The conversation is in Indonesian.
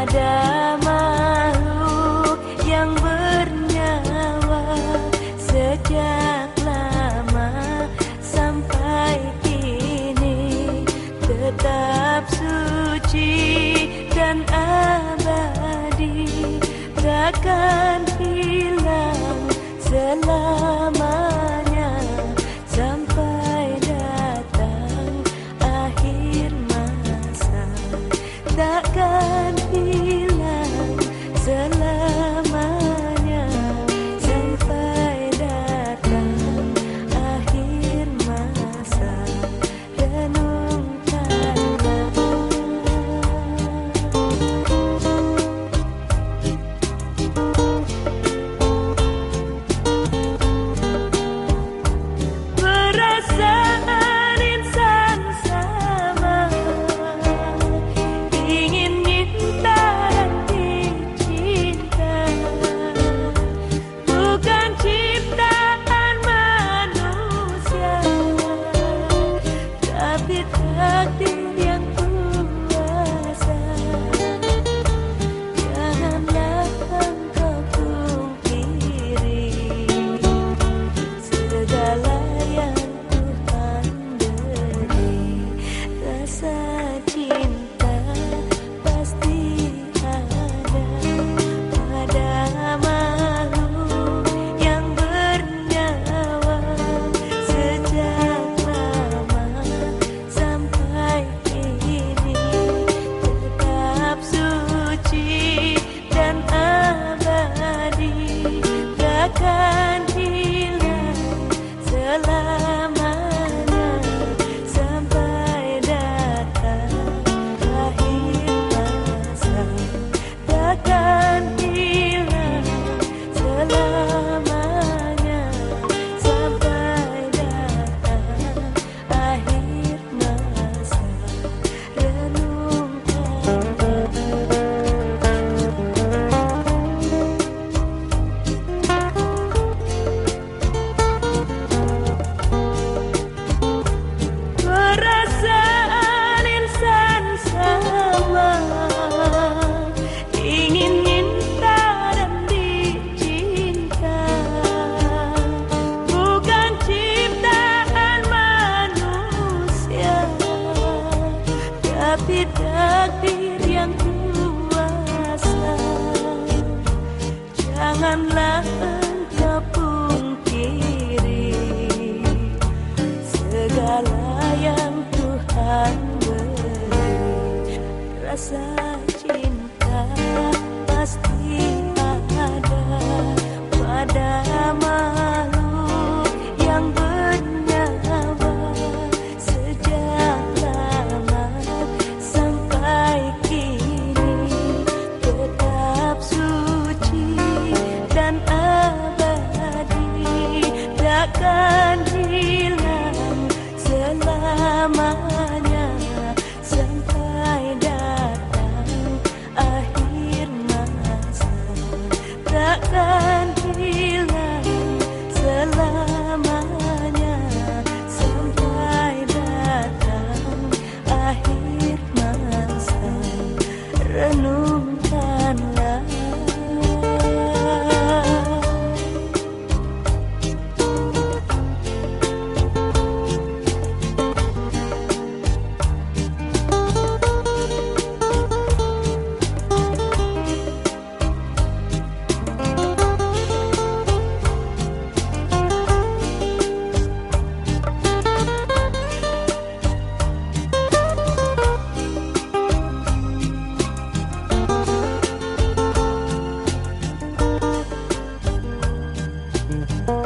ada makhluk yang bernyawa sejak lama sampai kini. Tetap suci dan abadi takkan hilang selama tapi takdir yang kuasa. Janganlah engkau pungkiri segala yang Tuhan beri. Rasa said. Mm-hmm.